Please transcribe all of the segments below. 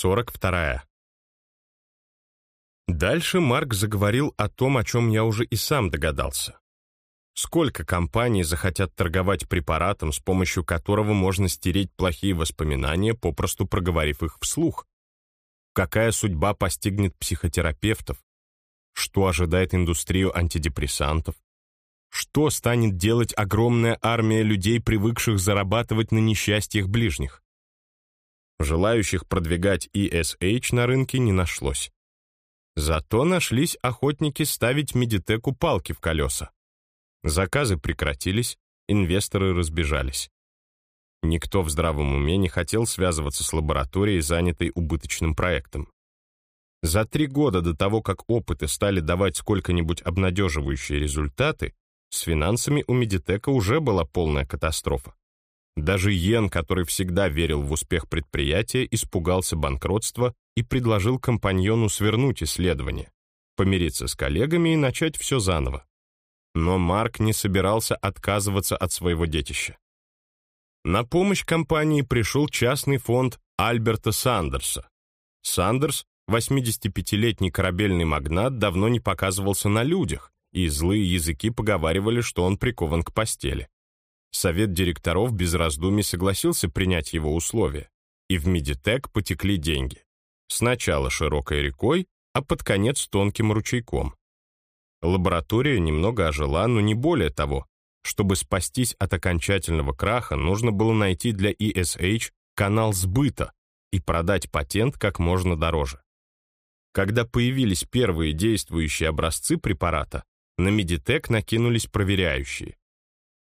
42. Дальше Марк заговорил о том, о чем я уже и сам догадался. Сколько компаний захотят торговать препаратом, с помощью которого можно стереть плохие воспоминания, попросту проговорив их вслух? Какая судьба постигнет психотерапевтов? Что ожидает индустрию антидепрессантов? Что станет делать огромная армия людей, привыкших зарабатывать на несчастьях ближних? Желающих продвигать ESH на рынке не нашлось. Зато нашлись охотники ставить медитеку палки в колеса. Заказы прекратились, инвесторы разбежались. Никто в здравом уме не хотел связываться с лабораторией, занятой убыточным проектом. За три года до того, как опыты стали давать сколько-нибудь обнадеживающие результаты, с финансами у Медитека уже была полная катастрофа. Даже Йен, который всегда верил в успех предприятия, испугался банкротства и предложил компаньону свернуть исследование, помириться с коллегами и начать все заново. Но Марк не собирался отказываться от своего детища. На помощь компании пришел частный фонд Альберта Сандерса. Сандерс, 85-летний корабельный магнат, давно не показывался на людях, и злые языки поговаривали, что он прикован к постели. Совет директоров без раздумий согласился принять его условия, и в Медитек потекли деньги. Сначала широкой рекой, а под конец тонким ручейком. Лаборатория немного ожила, но не более того. Чтобы спастись от окончательного краха, нужно было найти для ESH канал сбыта и продать патент как можно дороже. Когда появились первые действующие образцы препарата, на Медитек накинулись проверяющие.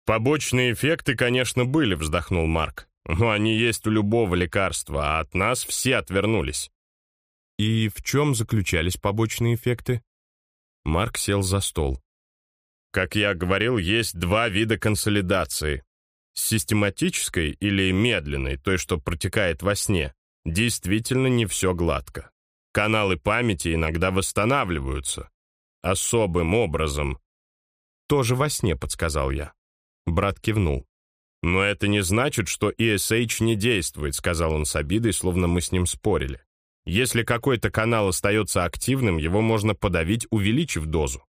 «Побочные эффекты, конечно, были», — вздохнул Марк. «Но они есть у любого лекарства, а от нас все отвернулись». «И в чем заключались побочные эффекты?» Марк сел за стол. Как я говорил, есть два вида консолидации. Систематической или медленной, той, что протекает во сне, действительно не все гладко. Каналы памяти иногда восстанавливаются. Особым образом. Тоже во сне, подсказал я. Брат кивнул. «Но это не значит, что ESH не действует», сказал он с обидой, словно мы с ним спорили. Если какой-то канал остается активным, его можно подавить, увеличив дозу.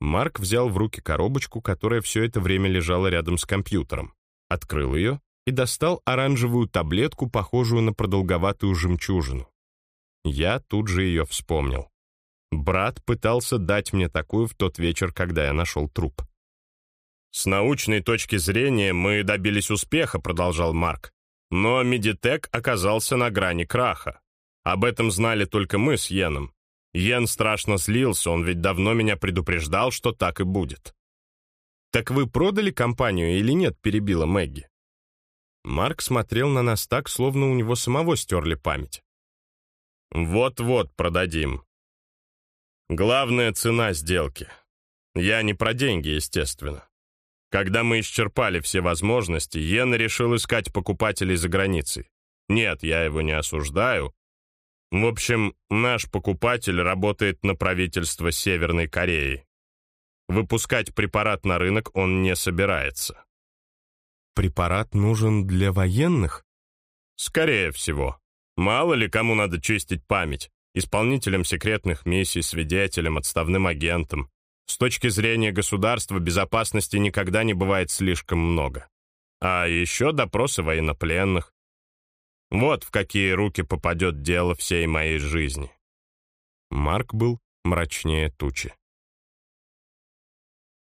Марк взял в руки коробочку, которая все это время лежала рядом с компьютером, открыл ее и достал оранжевую таблетку, похожую на продолговатую жемчужину. Я тут же ее вспомнил. Брат пытался дать мне такую в тот вечер, когда я нашел труп. «С научной точки зрения мы добились успеха», — продолжал Марк. «Но Медитек оказался на грани краха. Об этом знали только мы с Йеном. Йен страшно злился, он ведь давно меня предупреждал, что так и будет. «Так вы продали компанию или нет?» — перебила Мэгги. Марк смотрел на нас так, словно у него самого стерли память. «Вот-вот продадим. Главная цена сделки. Я не про деньги, естественно. Когда мы исчерпали все возможности, Йен решил искать покупателей за границей. Нет, я его не осуждаю, в общем, наш покупатель работает на правительство Северной Кореи. Выпускать препарат на рынок он не собирается. Препарат нужен для военных? Скорее всего. Мало ли кому надо чистить память. Исполнителям секретных миссий, свидетелям, отставным агентам. С точки зрения государства безопасности никогда не бывает слишком много. А еще допросы военнопленных, вот в какие руки попадет дело всей моей жизни. Марк был мрачнее тучи.